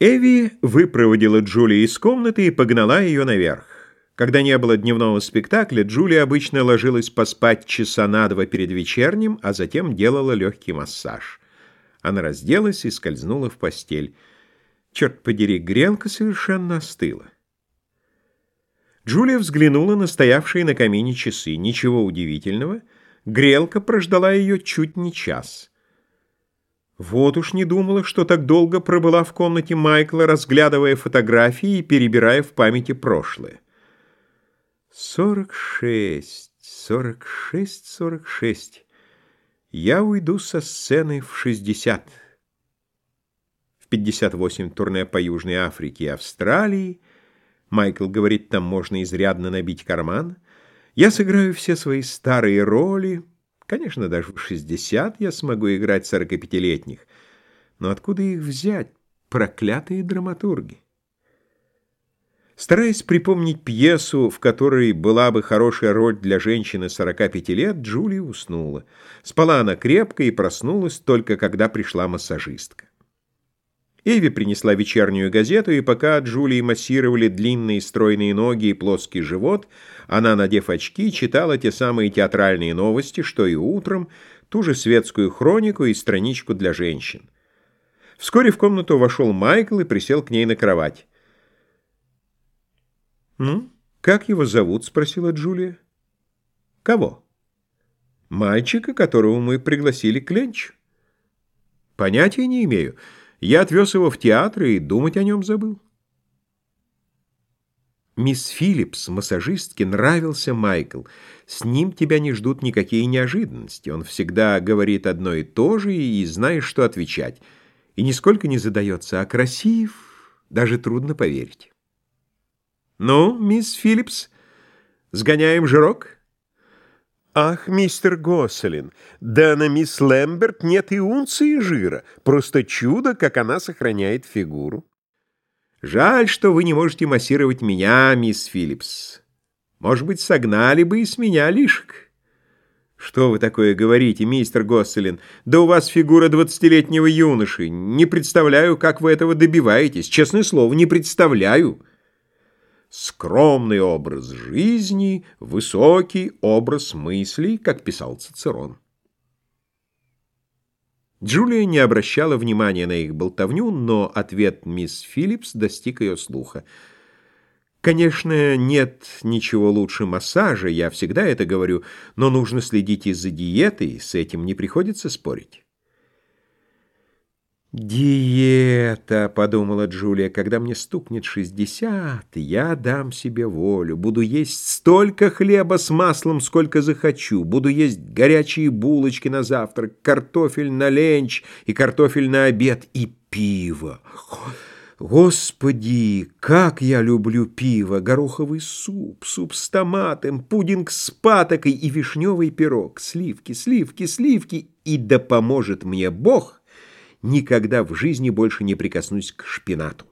Эви выпроводила Джулию из комнаты и погнала ее наверх. Когда не было дневного спектакля, Джулия обычно ложилась поспать часа на два перед вечерним, а затем делала легкий массаж. Она разделась и скользнула в постель. Черт подери, грелка совершенно остыла. Джулия взглянула на стоявшие на камине часы. Ничего удивительного. Грелка прождала ее чуть не час. Вот уж не думала, что так долго пробыла в комнате Майкла, разглядывая фотографии и перебирая в памяти прошлое. Сорок шесть, сорок шесть, сорок шесть. Я уйду со сцены в шестьдесят. В пятьдесят восемь турне по Южной Африке и Австралии. Майкл говорит, там можно изрядно набить карман. Я сыграю все свои старые роли — Конечно, даже в 60 я смогу играть 45-летних. Но откуда их взять, проклятые драматурги? Стараясь припомнить пьесу, в которой была бы хорошая роль для женщины 45 лет, Джулия уснула. Спала она крепко и проснулась только когда пришла массажистка. Эви принесла вечернюю газету, и пока Джулии массировали длинные стройные ноги и плоский живот, она, надев очки, читала те самые театральные новости, что и утром, ту же светскую хронику и страничку для женщин. Вскоре в комнату вошел Майкл и присел к ней на кровать. «Ну, как его зовут?» — спросила Джулия. «Кого?» «Мальчика, которого мы пригласили к ленчу». «Понятия не имею». Я отвез его в театр и думать о нем забыл. Мисс Филлипс, массажистке, нравился Майкл. С ним тебя не ждут никакие неожиданности. Он всегда говорит одно и то же, и знаешь, что отвечать. И нисколько не задается, а красив, даже трудно поверить. «Ну, мисс Филлипс, сгоняем жирок?» «Ах, мистер Госселин, да на мисс Лэмберт нет и унции жира. Просто чудо, как она сохраняет фигуру». «Жаль, что вы не можете массировать меня, мисс Филлипс. Может быть, согнали бы и с меня лишек». «Что вы такое говорите, мистер Госселин? Да у вас фигура двадцатилетнего юноши. Не представляю, как вы этого добиваетесь. Честное слово, не представляю» скромный образ жизни, высокий образ мыслей, как писал Цицерон. Джулия не обращала внимания на их болтовню, но ответ мисс Филлипс достиг ее слуха. Конечно, нет ничего лучше массажа, я всегда это говорю, но нужно следить и за диетой, с этим не приходится спорить. «Диета», — подумала Джулия, — «когда мне стукнет шестьдесят, я дам себе волю, буду есть столько хлеба с маслом, сколько захочу, буду есть горячие булочки на завтрак, картофель на ленч и картофель на обед и пиво». Господи, как я люблю пиво, гороховый суп, суп с томатом, пудинг с патокой и вишневый пирог, сливки, сливки, сливки, и да поможет мне Бог, никогда в жизни больше не прикоснусь к шпинату.